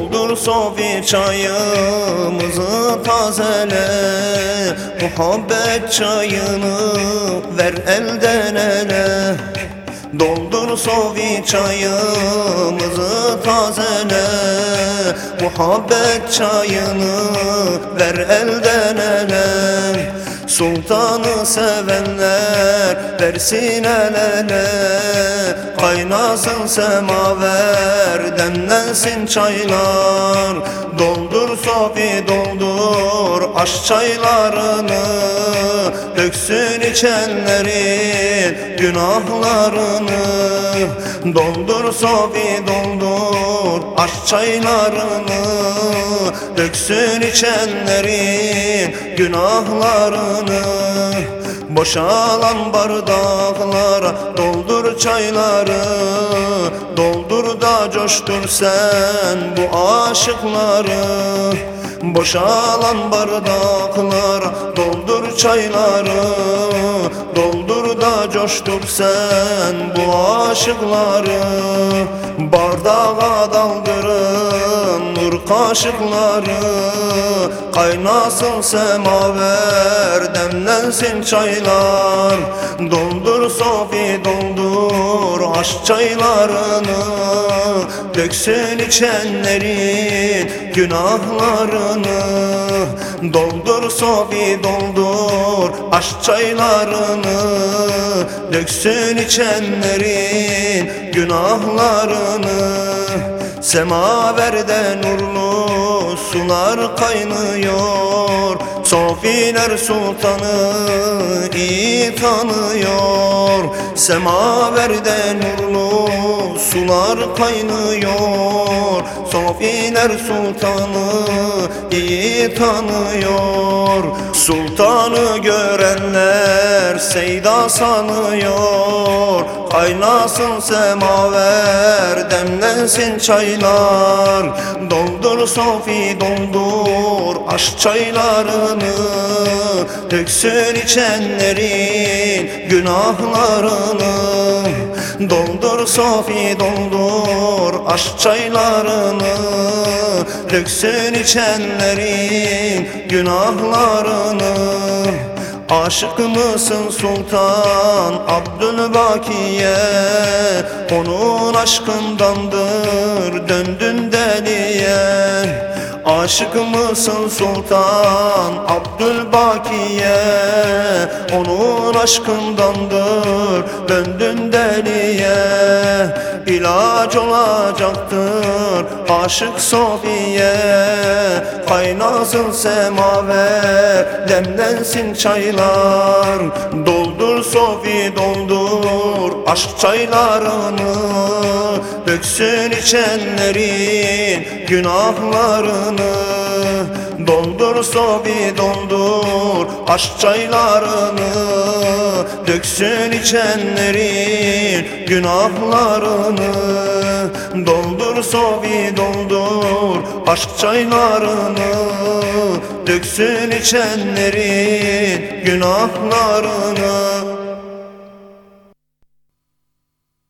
Doldur sofi çayımızı tazele. Muhabbet çayını ver elden ele. Doldur sofi çayımızı tazele. Muhabbet çayını ver elden ele Sultanı sevenler versin el ele Kaynasın semaver demlensin çaylar Doldur sofi doldur aş çaylarını Döksün içenlerin günahlarını. Doldur sofi doldur aş çaylarını Döksün içenlerin günahlarını. Boşalan bardaklara doldur çayları Doldur da coştur sen bu aşıkları. Boşalan bardaklara doldur çayları Doldur coştur sen bu aşıkları Bardağa daldırın nur kaşıkları. Kaynasın semaver demlensin çaylar Doldur sofi doldur aş çaylarını. Döksün içenlerin günahlarını. Doldur sofi doldur aş çaylarını Döksün içenlerin günahlarını. Semaverde nurlu sular kaynıyor. Sofiler sultanı iyi tanıyor. Semaverde nurlu sular kaynıyor. Sofiler sultanı iyi tanıyor Sultanı görenler seyda sanıyor. Kaynasın semaver demlensin çaylar. Doldur sofi doldur aş çaylarını. Döksün içenlerin günahlarını Doldur sofi doldur aş çaylarını. Döksün içenlerin günahlarını. Aşık mısın Sultan Abdülbakiye? Onun aşkındandır döndün deliye Aşık mısın Sultan Abdülbakiye? Onun aşkındandır döndün deliye. İlaç olacaktır aşık Sofiye. Kaynasın semaver demlensin çaylar. Doldur Sofi doldur aşk çaylarını Döksün içenlerin günahlarını. Doldur sobi doldur aşk çaylarını Döksün içenlerin günahlarını. Doldur sobi doldur aşk çaylarını Döksün içenlerin günahlarını